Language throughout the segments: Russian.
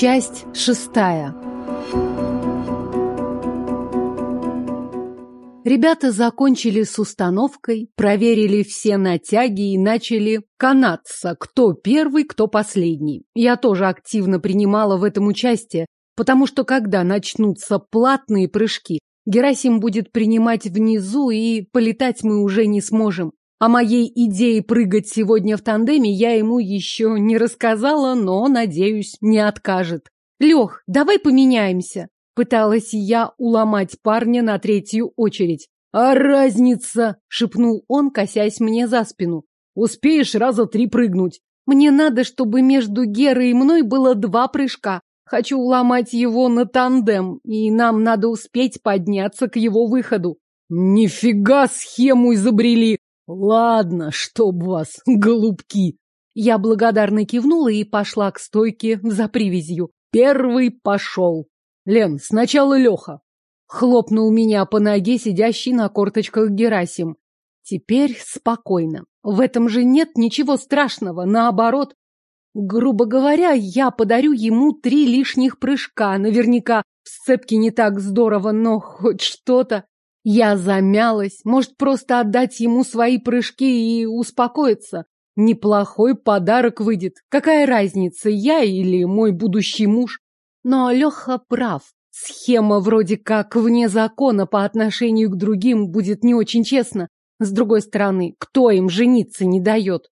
Часть шестая. Ребята закончили с установкой, проверили все натяги и начали канаться, кто первый, кто последний. Я тоже активно принимала в этом участие, потому что когда начнутся платные прыжки, Герасим будет принимать внизу, и полетать мы уже не сможем. О моей идее прыгать сегодня в тандеме я ему еще не рассказала, но, надеюсь, не откажет. Лех, давай поменяемся. Пыталась я уломать парня на третью очередь. «А разница!» — шепнул он, косясь мне за спину. «Успеешь раза три прыгнуть». «Мне надо, чтобы между Герой и мной было два прыжка. Хочу уломать его на тандем, и нам надо успеть подняться к его выходу». «Нифига схему изобрели! Ладно, чтоб вас, голубки!» Я благодарно кивнула и пошла к стойке за привязью. Первый пошел. Лен, сначала Леха. Хлопнул меня по ноге сидящий на корточках Герасим. Теперь спокойно. В этом же нет ничего страшного, наоборот. Грубо говоря, я подарю ему три лишних прыжка. Наверняка в сцепке не так здорово, но хоть что-то. Я замялась. Может, просто отдать ему свои прыжки и успокоиться? Неплохой подарок выйдет. Какая разница, я или мой будущий муж? Но Леха прав. Схема вроде как вне закона по отношению к другим будет не очень честно. С другой стороны, кто им жениться не дает?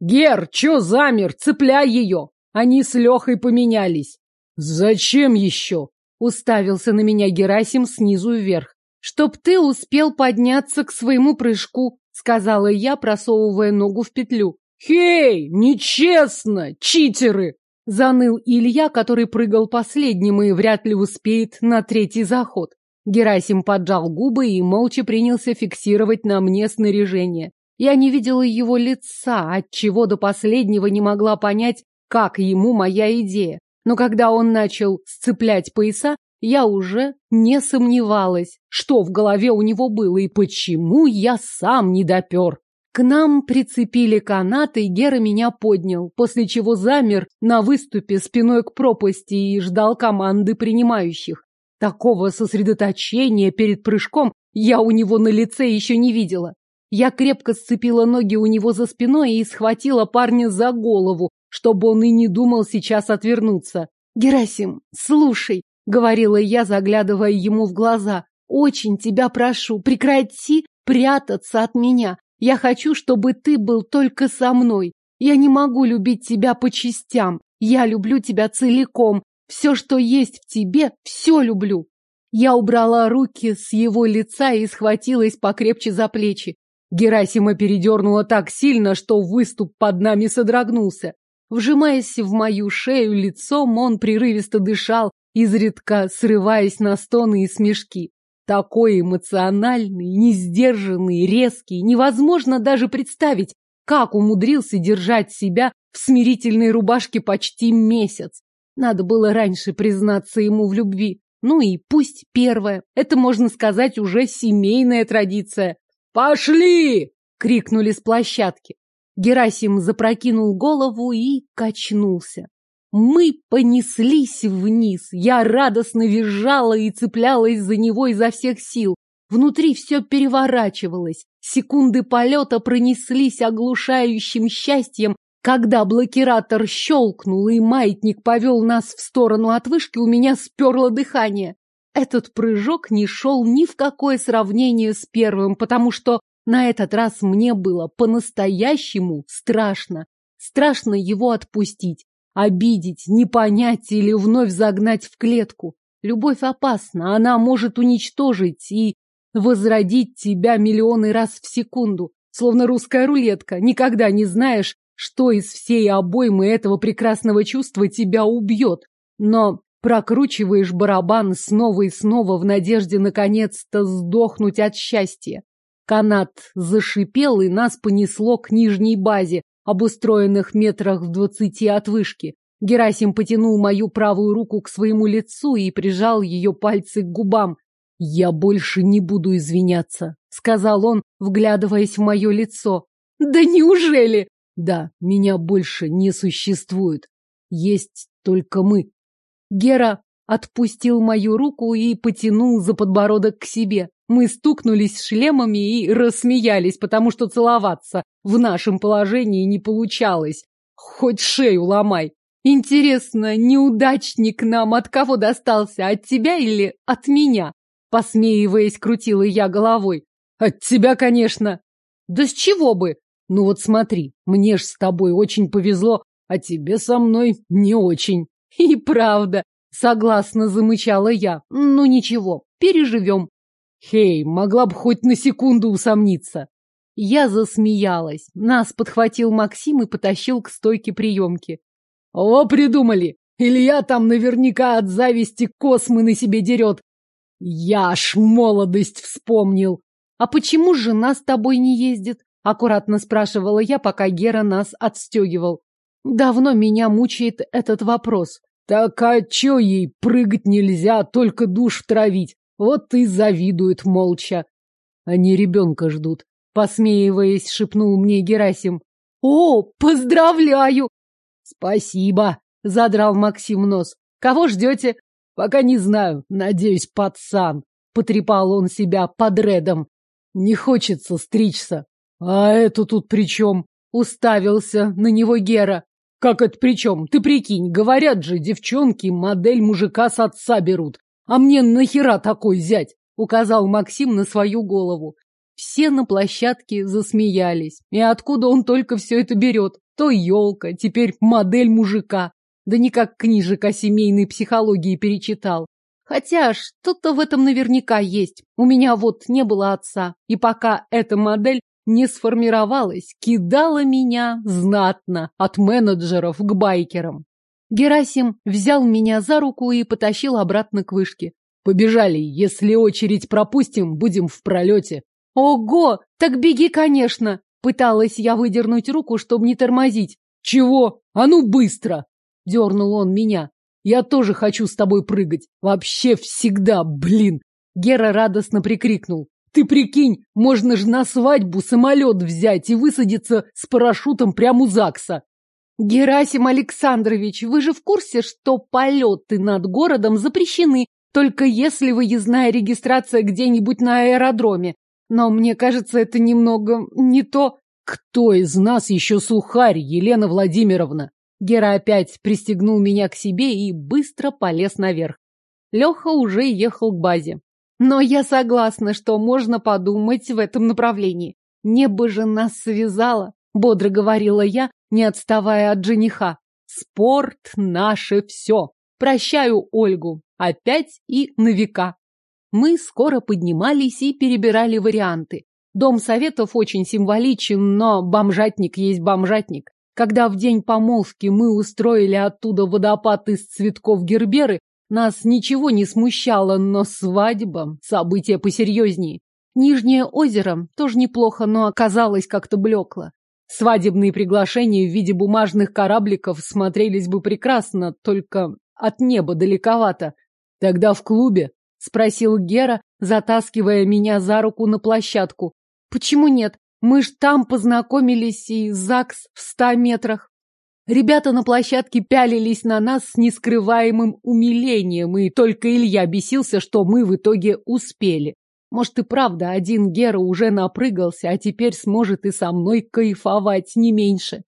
Гер, чё замер? Цепляй ее! Они с Лехой поменялись. Зачем еще? Уставился на меня Герасим снизу вверх. Чтоб ты успел подняться к своему прыжку, сказала я, просовывая ногу в петлю. Хей, нечестно, читеры! Заныл Илья, который прыгал последним и вряд ли успеет на третий заход. Герасим поджал губы и молча принялся фиксировать на мне снаряжение. Я не видела его лица, отчего до последнего не могла понять, как ему моя идея. Но когда он начал сцеплять пояса, я уже не сомневалась, что в голове у него было и почему я сам не допер. К нам прицепили канаты, и Гера меня поднял, после чего замер на выступе спиной к пропасти и ждал команды принимающих. Такого сосредоточения перед прыжком я у него на лице еще не видела. Я крепко сцепила ноги у него за спиной и схватила парня за голову, чтобы он и не думал сейчас отвернуться. «Герасим, слушай», — говорила я, заглядывая ему в глаза, — «очень тебя прошу, прекрати прятаться от меня. Я хочу, чтобы ты был только со мной. Я не могу любить тебя по частям. Я люблю тебя целиком. Все, что есть в тебе, все люблю. Я убрала руки с его лица и схватилась покрепче за плечи. Герасима передернула так сильно, что выступ под нами содрогнулся. Вжимаясь в мою шею лицом, он прерывисто дышал, изредка срываясь на стоны и смешки. Такой эмоциональный, несдержанный, резкий, невозможно даже представить, как умудрился держать себя в смирительной рубашке почти месяц. Надо было раньше признаться ему в любви. Ну и пусть первое. Это, можно сказать, уже семейная традиция. «Пошли!» — крикнули с площадки. Герасим запрокинул голову и качнулся. Мы понеслись вниз. Я радостно визжала и цеплялась за него изо всех сил. Внутри все переворачивалось. Секунды полета пронеслись оглушающим счастьем. Когда блокиратор щелкнул и маятник повел нас в сторону от вышки, у меня сперло дыхание. Этот прыжок не шел ни в какое сравнение с первым, потому что на этот раз мне было по-настоящему страшно. Страшно его отпустить обидеть, не понять или вновь загнать в клетку. Любовь опасна, она может уничтожить и возродить тебя миллионы раз в секунду, словно русская рулетка. Никогда не знаешь, что из всей обоймы этого прекрасного чувства тебя убьет. Но прокручиваешь барабан снова и снова в надежде наконец-то сдохнуть от счастья. Канат зашипел, и нас понесло к нижней базе, обустроенных метрах в двадцати от вышки. Герасим потянул мою правую руку к своему лицу и прижал ее пальцы к губам. «Я больше не буду извиняться», — сказал он, вглядываясь в мое лицо. «Да неужели?» «Да, меня больше не существует. Есть только мы». Гера отпустил мою руку и потянул за подбородок к себе. Мы стукнулись шлемами и рассмеялись, потому что целоваться в нашем положении не получалось. Хоть шею ломай. Интересно, неудачник нам от кого достался, от тебя или от меня? Посмеиваясь, крутила я головой. От тебя, конечно. Да с чего бы? Ну вот смотри, мне ж с тобой очень повезло, а тебе со мной не очень. И правда, согласно замычала я. Ну ничего, переживем. Хей, могла бы хоть на секунду усомниться. Я засмеялась. Нас подхватил Максим и потащил к стойке приемки. О, придумали! Илья там наверняка от зависти космы на себе дерет. Я аж молодость вспомнил. А почему жена с тобой не ездит? Аккуратно спрашивала я, пока Гера нас отстегивал. Давно меня мучает этот вопрос. Так а чё ей прыгать нельзя, только душ травить? Вот и завидует молча. Они ребенка ждут. Посмеиваясь, шепнул мне Герасим. О, поздравляю! Спасибо, задрал Максим нос. Кого ждете? Пока не знаю. Надеюсь, пацан. Потрепал он себя под редом. Не хочется стричься. А это тут при чем? Уставился на него Гера. Как это при чем? Ты прикинь, говорят же, девчонки модель мужика с отца берут. А мне нахера такой зять? Указал Максим на свою голову. Все на площадке засмеялись. И откуда он только все это берет? То елка, теперь модель мужика. Да никак книжек о семейной психологии перечитал. Хотя что-то в этом наверняка есть. У меня вот не было отца. И пока эта модель не сформировалась, кидала меня знатно от менеджеров к байкерам. Герасим взял меня за руку и потащил обратно к вышке. Побежали, если очередь пропустим, будем в пролете. Ого, так беги, конечно. Пыталась я выдернуть руку, чтобы не тормозить. Чего? А ну быстро! Дернул он меня. Я тоже хочу с тобой прыгать. Вообще всегда, блин. Гера радостно прикрикнул. Ты прикинь, можно же на свадьбу самолет взять и высадиться с парашютом прямо у ЗАГСа. Герасим Александрович, вы же в курсе, что полеты над городом запрещены, только если выездная регистрация где-нибудь на аэродроме. Но мне кажется, это немного не то. Кто из нас еще сухарь, Елена Владимировна? Гера опять пристегнул меня к себе и быстро полез наверх. Леха уже ехал к базе. Но я согласна, что можно подумать в этом направлении. Небо же нас связало, бодро говорила я, не отставая от жениха. Спорт — наше все. Прощаю Ольгу. Опять и на века. Мы скоро поднимались и перебирали варианты. Дом советов очень символичен, но бомжатник есть бомжатник. Когда в день помолвки мы устроили оттуда водопад из цветков герберы, нас ничего не смущало, но свадьба — событие посерьезнее. Нижнее озеро тоже неплохо, но оказалось как-то блекло. Свадебные приглашения в виде бумажных корабликов смотрелись бы прекрасно, только от неба далековато. Тогда в клубе, — спросил Гера, затаскивая меня за руку на площадку. Почему нет? Мы ж там познакомились и ЗАГС в ста метрах. Ребята на площадке пялились на нас с нескрываемым умилением, и только Илья бесился, что мы в итоге успели. Может и правда, один Гера уже напрыгался, а теперь сможет и со мной кайфовать не меньше.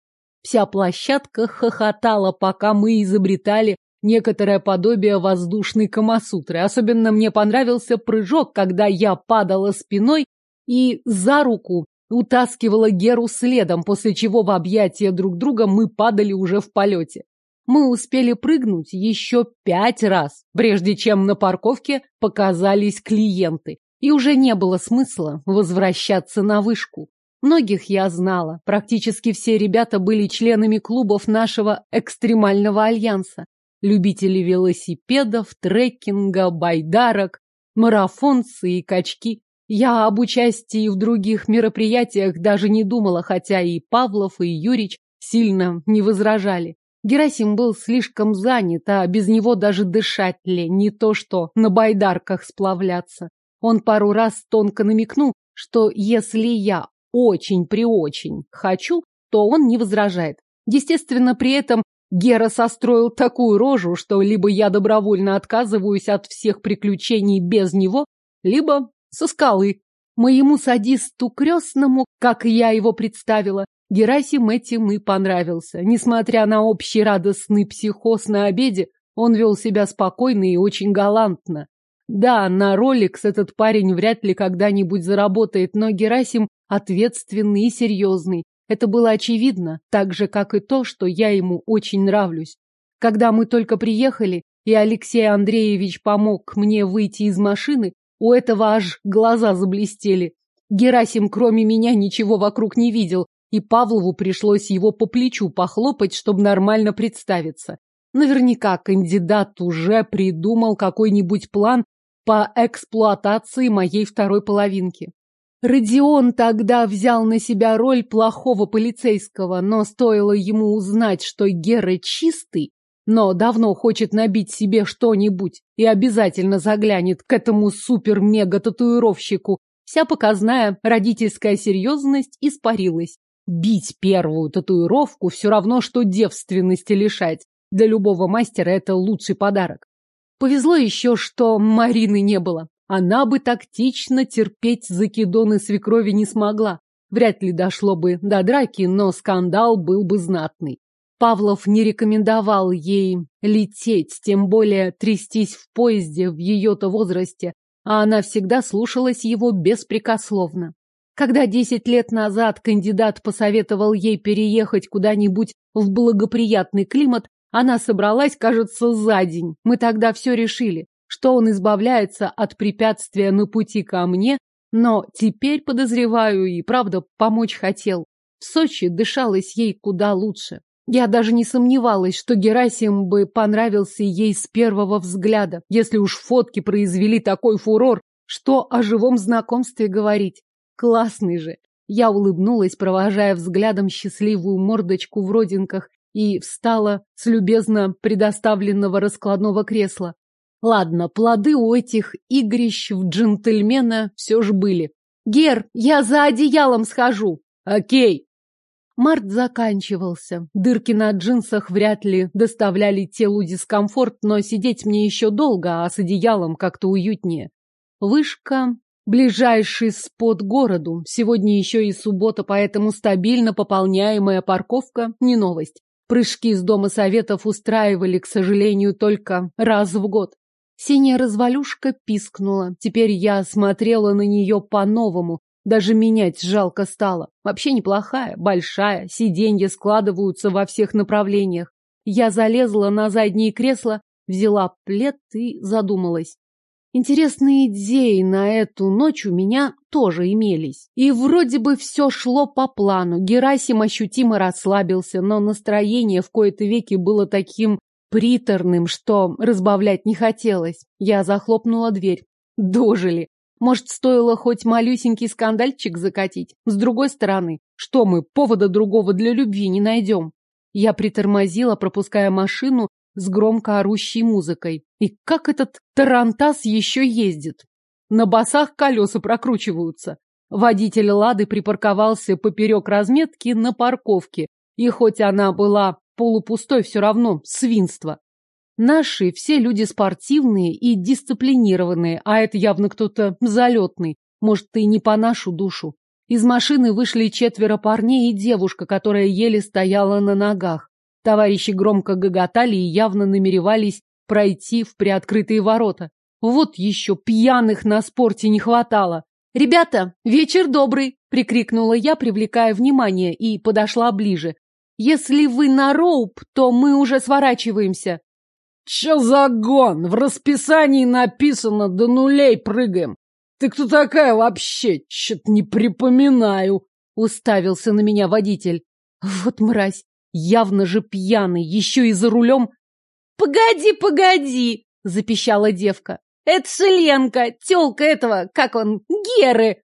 Вся площадка хохотала, пока мы изобретали некоторое подобие воздушной камасутры. Особенно мне понравился прыжок, когда я падала спиной и за руку утаскивала Геру следом, после чего в объятия друг друга мы падали уже в полете. Мы успели прыгнуть еще пять раз, прежде чем на парковке показались клиенты, и уже не было смысла возвращаться на вышку. Многих я знала, практически все ребята были членами клубов нашего экстремального альянса. Любители велосипедов, трекинга, байдарок, марафонцы и качки. Я об участии в других мероприятиях даже не думала, хотя и Павлов, и Юрич сильно не возражали. Герасим был слишком занят, а без него даже дышать ли, не то что на байдарках сплавляться. Он пару раз тонко намекнул, что если я очень-преочень хочу, то он не возражает. Естественно, при этом Гера состроил такую рожу, что либо я добровольно отказываюсь от всех приключений без него, либо со скалы. Моему садисту крестному, как я его представила, Герасим этим и понравился. Несмотря на общий радостный психоз на обеде, он вел себя спокойно и очень галантно. Да, на роликс этот парень вряд ли когда-нибудь заработает, но Герасим ответственный и серьезный. Это было очевидно, так же, как и то, что я ему очень нравлюсь. Когда мы только приехали, и Алексей Андреевич помог мне выйти из машины, у этого аж глаза заблестели. Герасим, кроме меня, ничего вокруг не видел, и Павлову пришлось его по плечу похлопать, чтобы нормально представиться. Наверняка кандидат уже придумал какой-нибудь план по эксплуатации моей второй половинки. Родион тогда взял на себя роль плохого полицейского, но стоило ему узнать, что Гера чистый, но давно хочет набить себе что-нибудь и обязательно заглянет к этому супер-мега-татуировщику, вся показная родительская серьезность испарилась. Бить первую татуировку все равно, что девственности лишать. Для любого мастера это лучший подарок. Повезло еще, что Марины не было. Она бы тактично терпеть закидоны свекрови не смогла. Вряд ли дошло бы до драки, но скандал был бы знатный. Павлов не рекомендовал ей лететь, тем более трястись в поезде в ее-то возрасте, а она всегда слушалась его беспрекословно. Когда десять лет назад кандидат посоветовал ей переехать куда-нибудь в благоприятный климат, она собралась, кажется, за день. Мы тогда все решили, что он избавляется от препятствия на пути ко мне, но теперь, подозреваю, и правда помочь хотел. В Сочи дышалось ей куда лучше. Я даже не сомневалась, что Герасим бы понравился ей с первого взгляда, если уж фотки произвели такой фурор, что о живом знакомстве говорить. Классный же. Я улыбнулась, провожая взглядом счастливую мордочку в родинках, и встала с любезно предоставленного раскладного кресла. Ладно, плоды у этих игрищ в джентльмена все же были. Гер, я за одеялом схожу. Окей. Март заканчивался. Дырки на джинсах вряд ли доставляли телу дискомфорт, но сидеть мне еще долго, а с одеялом как-то уютнее. Вышка — ближайший спот городу. Сегодня еще и суббота, поэтому стабильно пополняемая парковка — не новость. Прыжки с дома советов устраивали, к сожалению, только раз в год. Синяя развалюшка пискнула. Теперь я смотрела на нее по-новому, даже менять жалко стало. Вообще неплохая, большая, сиденья складываются во всех направлениях. Я залезла на заднее кресло, взяла плед и задумалась. Интересные идеи на эту ночь у меня тоже имелись. И вроде бы все шло по плану. Герасим ощутимо расслабился, но настроение в кои-то веки было таким приторным, что разбавлять не хотелось. Я захлопнула дверь. Дожили. Может, стоило хоть малюсенький скандальчик закатить? С другой стороны, что мы, повода другого для любви не найдем? Я притормозила, пропуская машину с громко орущей музыкой. И как этот тарантас еще ездит? На басах колеса прокручиваются. Водитель «Лады» припарковался поперек разметки на парковке, и хоть она была полупустой, все равно свинство. Наши все люди спортивные и дисциплинированные, а это явно кто-то залетный, может, и не по нашу душу. Из машины вышли четверо парней и девушка, которая еле стояла на ногах. Товарищи громко гоготали и явно намеревались пройти в приоткрытые ворота. Вот еще пьяных на спорте не хватало. «Ребята, вечер добрый!» — прикрикнула я, привлекая внимание, и подошла ближе. «Если вы на роуп, то мы уже сворачиваемся». Че за гон? В расписании написано «до нулей прыгаем». Ты кто такая вообще? Чё-то не припоминаю. Уставился на меня водитель. Вот мразь, явно же пьяный, еще и за рулем. Погоди, погоди, запищала девка. Это Шеленка, тёлка этого, как он, Геры.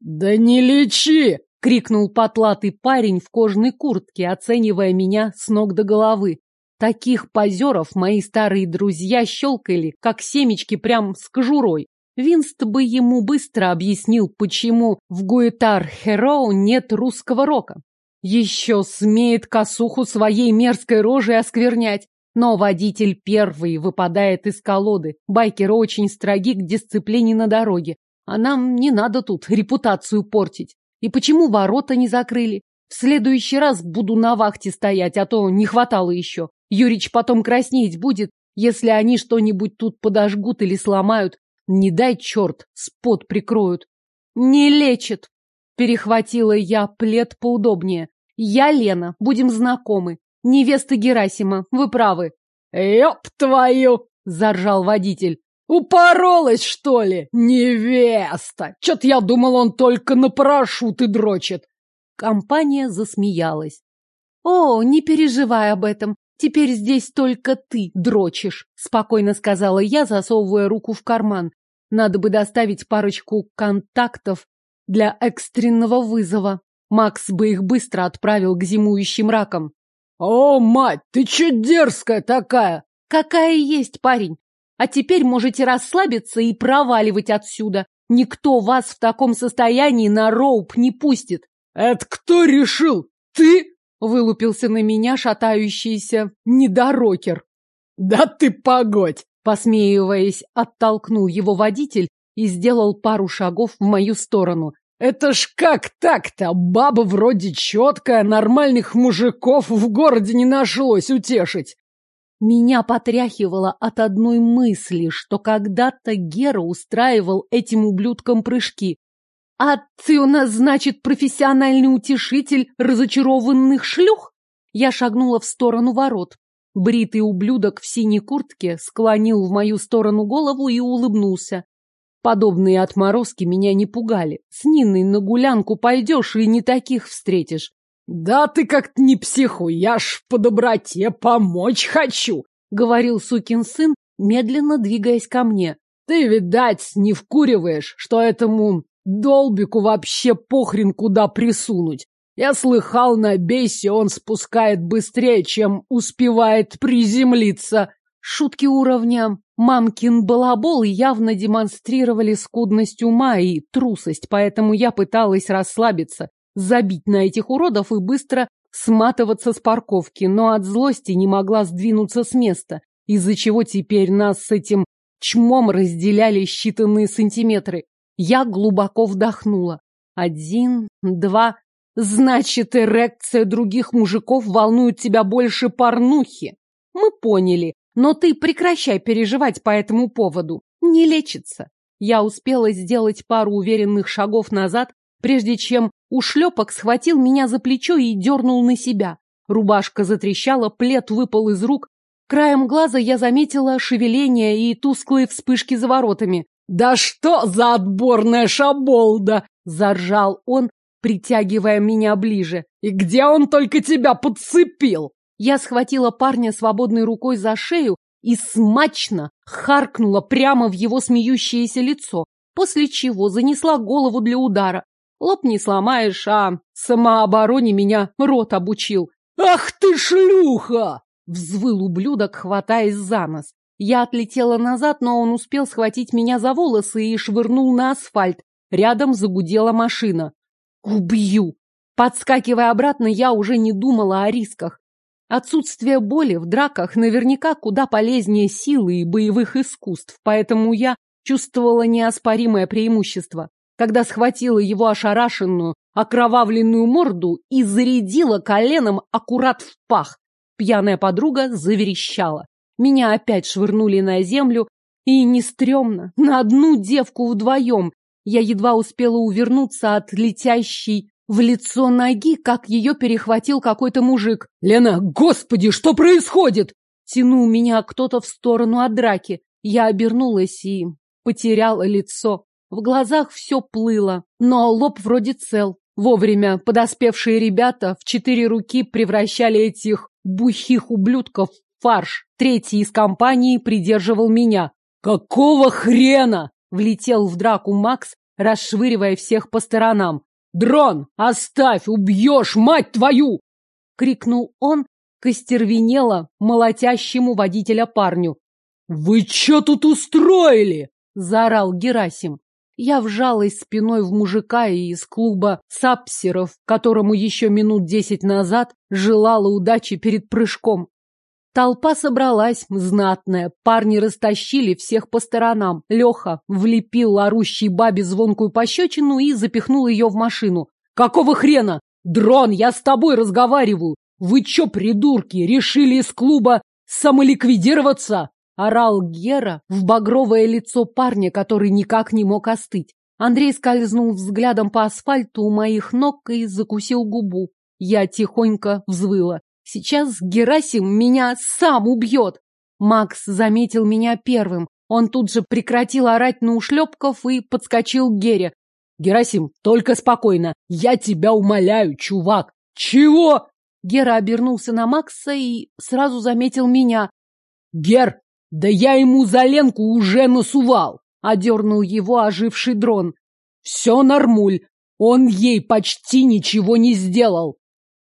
Да не лечи! крикнул потлатый парень в кожаной куртке, оценивая меня с ног до головы. Таких позеров мои старые друзья щелкали, как семечки прям с кожурой. Винст бы ему быстро объяснил, почему в Гуэтар Хероу нет русского рока. Еще смеет косуху своей мерзкой рожей осквернять. Но водитель первый выпадает из колоды. Байкеры очень строги к дисциплине на дороге. А нам не надо тут репутацию портить. И почему ворота не закрыли? В следующий раз буду на вахте стоять, а то не хватало еще. Юрич потом краснеть будет, если они что-нибудь тут подожгут или сломают. Не дай черт, спот прикроют. Не лечит. Перехватила я плед поудобнее. Я Лена, будем знакомы. Невеста Герасима, вы правы. Ёб твою! Заржал водитель. Упоролась, что ли? Невеста! Чё-то я думал, он только на парашюты дрочит. Компания засмеялась. О, не переживай об этом. Теперь здесь только ты дрочишь, спокойно сказала я, засовывая руку в карман. Надо бы доставить парочку контактов для экстренного вызова. Макс бы их быстро отправил к зимующим ракам. О, мать, ты че дерзкая такая? Какая есть, парень. А теперь можете расслабиться и проваливать отсюда. Никто вас в таком состоянии на роуп не пустит. Это кто решил? Ты? Вылупился на меня шатающийся недорокер. Да ты погодь! Посмеиваясь, оттолкнул его водитель и сделал пару шагов в мою сторону. Это ж как так-то? Баба вроде четкая, нормальных мужиков в городе не нашлось утешить. Меня потряхивало от одной мысли, что когда-то Гера устраивал этим ублюдкам прыжки. А ты у нас, значит, профессиональный утешитель разочарованных шлюх? Я шагнула в сторону ворот. Бритый ублюдок в синей куртке склонил в мою сторону голову и улыбнулся. Подобные отморозки меня не пугали. С Ниной на гулянку пойдешь и не таких встретишь. Да ты как-то не психуй, я ж по доброте помочь хочу, говорил сукин сын, медленно двигаясь ко мне. Ты, видать, не вкуриваешь, что этому долбику вообще похрен куда присунуть. Я слыхал, на бейсе он спускает быстрее, чем успевает приземлиться. Шутки уровня мамкин балабол явно демонстрировали скудность ума и трусость, поэтому я пыталась расслабиться, забить на этих уродов и быстро сматываться с парковки, но от злости не могла сдвинуться с места, из-за чего теперь нас с этим чмом разделяли считанные сантиметры. Я глубоко вдохнула. Один, два... Значит, эрекция других мужиков волнует тебя больше порнухи. Мы поняли. Но ты прекращай переживать по этому поводу. Не лечится. Я успела сделать пару уверенных шагов назад, прежде чем ушлепок схватил меня за плечо и дернул на себя. Рубашка затрещала, плед выпал из рук. Краем глаза я заметила шевеление и тусклые вспышки за воротами. «Да что за отборная шаболда!» — заржал он, притягивая меня ближе. «И где он только тебя подцепил?» Я схватила парня свободной рукой за шею и смачно харкнула прямо в его смеющееся лицо, после чего занесла голову для удара. Лоб не сломаешь, а самообороне меня рот обучил. «Ах ты шлюха!» — взвыл ублюдок, хватаясь за нос. Я отлетела назад, но он успел схватить меня за волосы и швырнул на асфальт. Рядом загудела машина. «Убью!» Подскакивая обратно, я уже не думала о рисках. Отсутствие боли в драках наверняка куда полезнее силы и боевых искусств, поэтому я чувствовала неоспоримое преимущество, когда схватила его ошарашенную, окровавленную морду и зарядила коленом аккурат в пах. Пьяная подруга заверещала. Меня опять швырнули на землю, и не стрёмно, на одну девку вдвоем. Я едва успела увернуться от летящей в лицо ноги, как ее перехватил какой-то мужик. «Лена, господи, что происходит?» Тянул меня кто-то в сторону от драки. Я обернулась и потеряла лицо. В глазах все плыло, но лоб вроде цел. Вовремя подоспевшие ребята в четыре руки превращали этих бухих ублюдков в фарш. Третий из компании придерживал меня. «Какого хрена?» Влетел в драку Макс, расшвыривая всех по сторонам. «Дрон, оставь, убьешь, мать твою!» — крикнул он костервенело молотящему водителя парню. «Вы что тут устроили?» — заорал Герасим. Я вжалась спиной в мужика из клуба сапсеров, которому еще минут десять назад желала удачи перед прыжком. Толпа собралась, знатная. Парни растащили всех по сторонам. Леха влепил орущей бабе звонкую пощечину и запихнул ее в машину. «Какого хрена? Дрон, я с тобой разговариваю! Вы че, придурки, решили из клуба самоликвидироваться?» Орал Гера в багровое лицо парня, который никак не мог остыть. Андрей скользнул взглядом по асфальту у моих ног и закусил губу. Я тихонько взвыла. Сейчас Герасим меня сам убьет. Макс заметил меня первым. Он тут же прекратил орать на ушлепков и подскочил к Гере. Герасим, только спокойно. Я тебя умоляю, чувак. Чего? Гера обернулся на Макса и сразу заметил меня. Гер, да я ему за Ленку уже насувал. Одернул его оживший дрон. Все нормуль. Он ей почти ничего не сделал.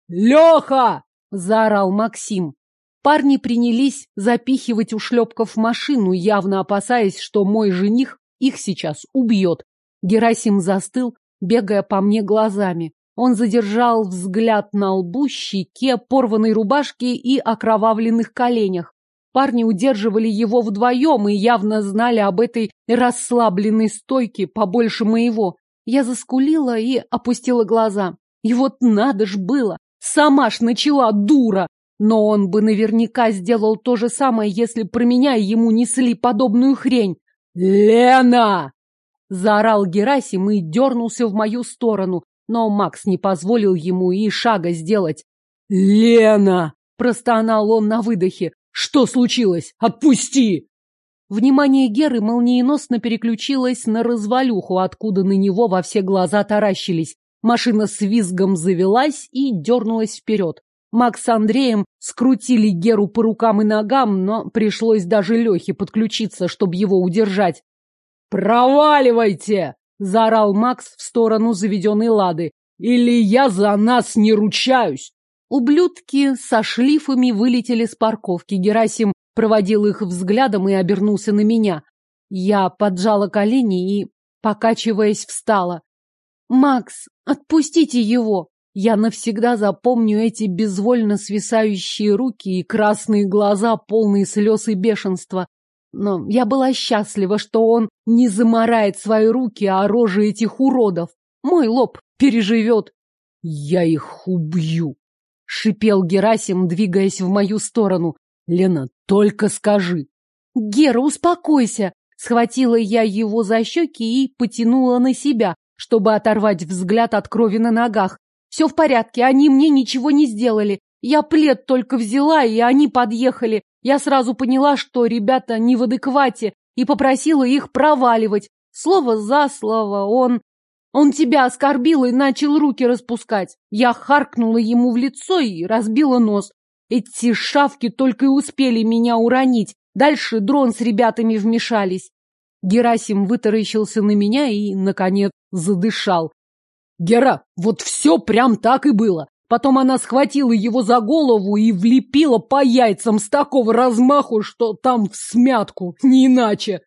Леха! — заорал Максим. Парни принялись запихивать ушлепков в машину, явно опасаясь, что мой жених их сейчас убьет. Герасим застыл, бегая по мне глазами. Он задержал взгляд на лбу, щеке, порванной рубашке и окровавленных коленях. Парни удерживали его вдвоем и явно знали об этой расслабленной стойке побольше моего. Я заскулила и опустила глаза. И вот надо ж было! Сама ж начала, дура! Но он бы наверняка сделал то же самое, если про меня ему несли подобную хрень. «Лена!» Заорал Герасим и дернулся в мою сторону, но Макс не позволил ему и шага сделать. «Лена!» – простонал он на выдохе. «Что случилось? Отпусти!» Внимание Геры молниеносно переключилось на развалюху, откуда на него во все глаза таращились. Машина с визгом завелась и дернулась вперед. Макс с Андреем скрутили Геру по рукам и ногам, но пришлось даже Лехе подключиться, чтобы его удержать. «Проваливайте!» — заорал Макс в сторону заведенной лады. «Или я за нас не ручаюсь!» Ублюдки со шлифами вылетели с парковки. Герасим проводил их взглядом и обернулся на меня. Я поджала колени и, покачиваясь, встала. «Макс, отпустите его!» Я навсегда запомню эти безвольно свисающие руки и красные глаза, полные слез и бешенства. Но я была счастлива, что он не заморает свои руки о рожи этих уродов. Мой лоб переживет. Я их убью, — шипел Герасим, двигаясь в мою сторону. Лена, только скажи. Гера, успокойся. Схватила я его за щеки и потянула на себя, чтобы оторвать взгляд от крови на ногах. Все в порядке, они мне ничего не сделали. Я плед только взяла, и они подъехали. Я сразу поняла, что ребята не в адеквате, и попросила их проваливать. Слово за слово он... Он тебя оскорбил и начал руки распускать. Я харкнула ему в лицо и разбила нос. Эти шавки только и успели меня уронить. Дальше дрон с ребятами вмешались. Герасим вытаращился на меня и, наконец, задышал. Гера, вот все прям так и было. Потом она схватила его за голову и влепила по яйцам с такого размаху, что там в смятку, не иначе.